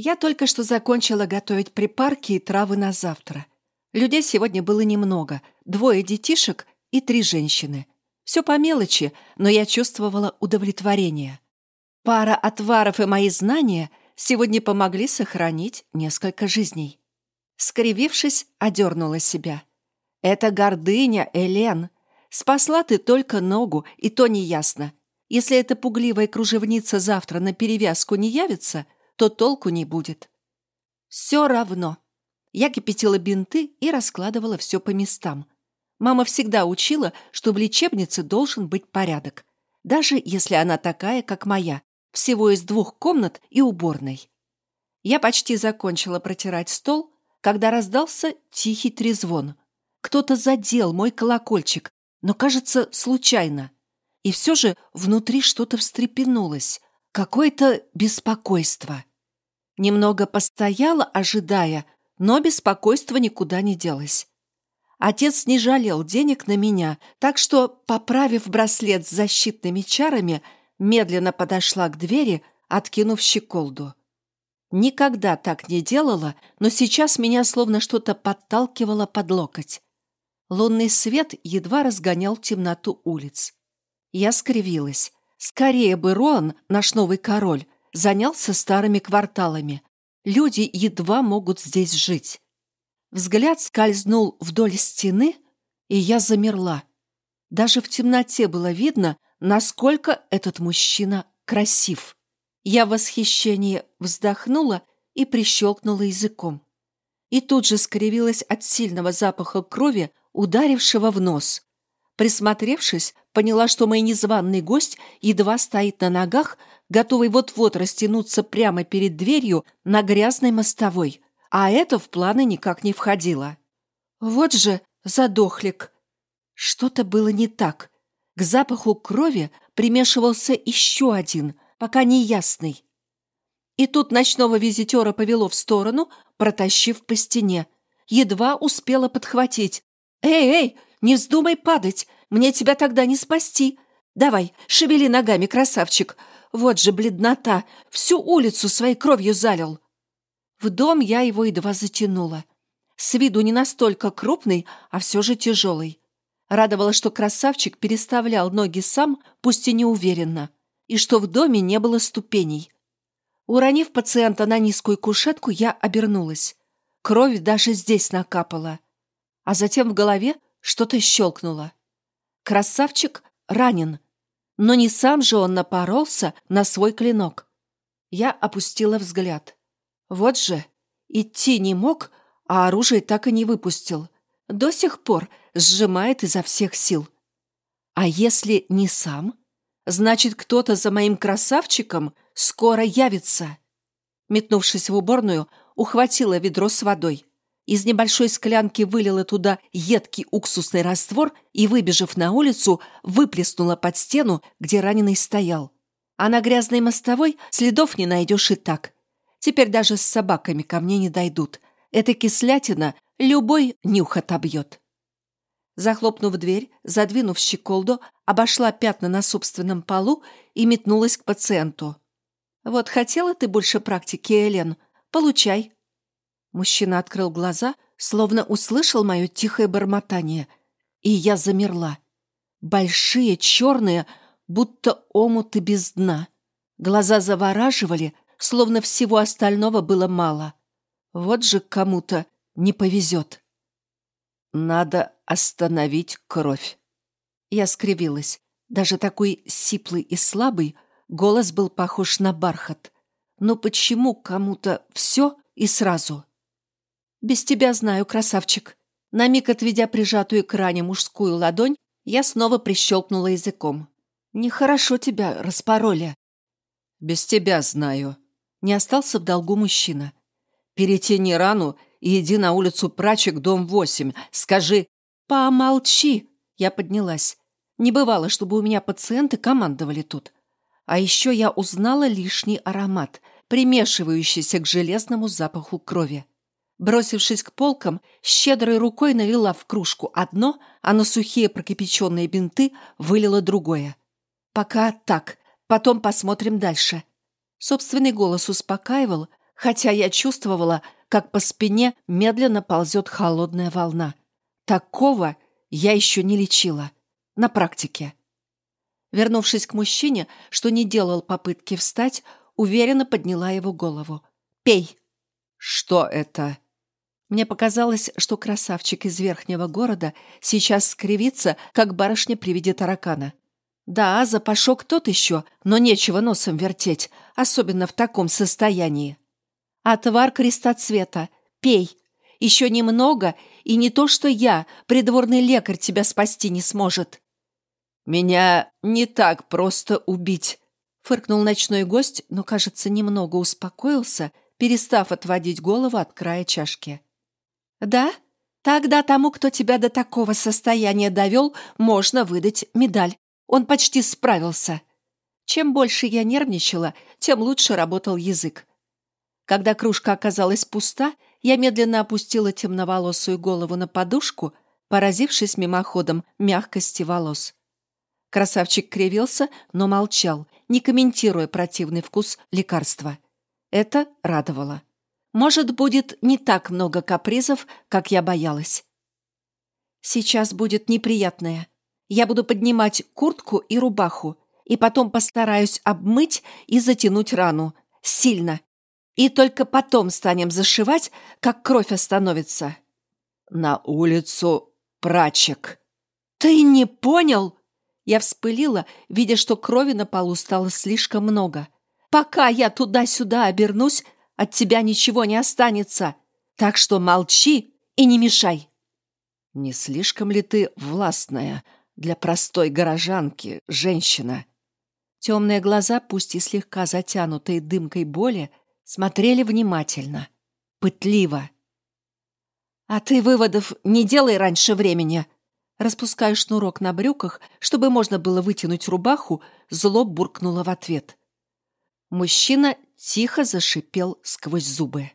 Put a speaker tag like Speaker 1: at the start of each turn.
Speaker 1: Я только что закончила готовить припарки и травы на завтра. Людей сегодня было немного, двое детишек и три женщины. Все по мелочи, но я чувствовала удовлетворение. Пара отваров и мои знания сегодня помогли сохранить несколько жизней. Скривившись, одернула себя. «Это гордыня, Элен. Спасла ты только ногу, и то неясно. Если эта пугливая кружевница завтра на перевязку не явится, то толку не будет. Все равно. Я кипятила бинты и раскладывала все по местам. Мама всегда учила, что в лечебнице должен быть порядок, даже если она такая, как моя, всего из двух комнат и уборной. Я почти закончила протирать стол, когда раздался тихий трезвон. Кто-то задел мой колокольчик, но, кажется, случайно. И все же внутри что-то встрепенулось, какое-то беспокойство. Немного постояла, ожидая, но беспокойство никуда не делось. Отец не жалел денег на меня, так что, поправив браслет с защитными чарами, медленно подошла к двери, откинув щеколду. Никогда так не делала, но сейчас меня словно что-то подталкивало под локоть. Лунный свет едва разгонял темноту улиц. Я скривилась. Скорее бы Роан, наш новый король, занялся старыми кварталами. Люди едва могут здесь жить. Взгляд скользнул вдоль стены, и я замерла. Даже в темноте было видно, насколько этот мужчина красив. Я в восхищении вздохнула и прищелкнула языком. И тут же скривилась от сильного запаха крови, ударившего в нос. Присмотревшись, поняла, что мой незваный гость едва стоит на ногах, готовый вот-вот растянуться прямо перед дверью на грязной мостовой, а это в планы никак не входило. Вот же задохлик. Что-то было не так. К запаху крови примешивался еще один, пока неясный. И тут ночного визитера повело в сторону, протащив по стене. Едва успела подхватить. «Эй, эй, не вздумай падать! Мне тебя тогда не спасти! Давай, шевели ногами, красавчик! Вот же бледнота! Всю улицу своей кровью залил!» В дом я его едва затянула. С виду не настолько крупный, а все же тяжелый. Радовало, что красавчик переставлял ноги сам, пусть и неуверенно, и что в доме не было ступеней. Уронив пациента на низкую кушетку, я обернулась. Кровь даже здесь накапала. А затем в голове что-то щелкнуло. Красавчик ранен, но не сам же он напоролся на свой клинок. Я опустила взгляд. Вот же, идти не мог, а оружие так и не выпустил. До сих пор сжимает изо всех сил. А если не сам? Значит, кто-то за моим красавчиком скоро явится. Метнувшись в уборную, ухватила ведро с водой. Из небольшой склянки вылила туда едкий уксусный раствор и, выбежав на улицу, выплеснула под стену, где раненый стоял. А на грязной мостовой следов не найдешь и так. Теперь даже с собаками ко мне не дойдут. Эта кислятина любой нюх отобьет. Захлопнув дверь, задвинув щеколду, обошла пятна на собственном полу и метнулась к пациенту. «Вот хотела ты больше практики, Элен? Получай!» Мужчина открыл глаза, словно услышал мое тихое бормотание, и я замерла. Большие, черные, будто омуты без дна. Глаза завораживали, словно всего остального было мало. Вот же кому-то не повезет. Надо остановить кровь. Я скривилась. Даже такой сиплый и слабый голос был похож на бархат. Но почему кому-то все и сразу? «Без тебя знаю, красавчик». На миг отведя прижатую к ране мужскую ладонь, я снова прищелкнула языком. «Нехорошо тебя распороли».
Speaker 2: «Без тебя знаю». Не остался в долгу мужчина. «Перетяни рану и иди на улицу Прачек, дом 8. Скажи...»
Speaker 1: «Помолчи!» Я поднялась. Не бывало, чтобы у меня пациенты командовали тут. А еще я узнала лишний аромат, примешивающийся к железному запаху крови. Бросившись к полкам, щедрой рукой налила в кружку одно, а на сухие прокипяченные бинты вылила другое. «Пока так, потом посмотрим дальше». Собственный голос успокаивал, хотя я чувствовала, как по спине медленно ползет холодная волна. Такого я еще не лечила. На практике. Вернувшись к мужчине, что не делал попытки встать, уверенно подняла его голову. «Пей!»
Speaker 2: «Что это?»
Speaker 1: Мне показалось, что красавчик из верхнего города сейчас скривится, как барышня при виде таракана. Да, запашок тот еще, но нечего носом вертеть, особенно в таком состоянии. Отвар крестоцвета. Пей. Еще немного, и не то что я, придворный лекарь тебя спасти не сможет.
Speaker 2: Меня не так просто убить,
Speaker 1: фыркнул ночной гость, но, кажется, немного успокоился, перестав отводить голову от края чашки. «Да? Тогда тому, кто тебя до такого состояния довел, можно выдать медаль. Он почти справился». Чем больше я нервничала, тем лучше работал язык. Когда кружка оказалась пуста, я медленно опустила темноволосую голову на подушку, поразившись мимоходом мягкости волос. Красавчик кривился, но молчал, не комментируя противный вкус лекарства. Это радовало. Может, будет не так много капризов, как я боялась. Сейчас будет неприятное. Я буду поднимать куртку и рубаху, и потом постараюсь обмыть и затянуть рану. Сильно. И только потом станем зашивать, как кровь остановится.
Speaker 2: На улицу прачек.
Speaker 1: Ты не понял? Я вспылила, видя, что крови на полу стало слишком много. Пока я туда-сюда обернусь, от тебя ничего не останется. Так что молчи и не мешай.
Speaker 2: Не слишком ли ты властная для простой горожанки, женщина?
Speaker 1: Темные глаза, пусть и слегка затянутые дымкой боли, смотрели внимательно, пытливо. «А ты выводов не делай раньше времени!» Распуская шнурок на брюках, чтобы можно было вытянуть рубаху, зло буркнула в ответ. Мужчина тихо зашипел сквозь зубы.